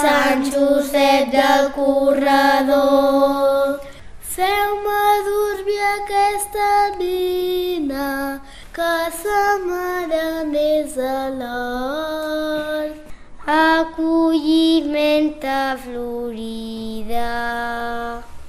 Sant Josep del Corredor. Feu-me dormir aquesta nina, que sa mare més a l'hort. Acolliment florida,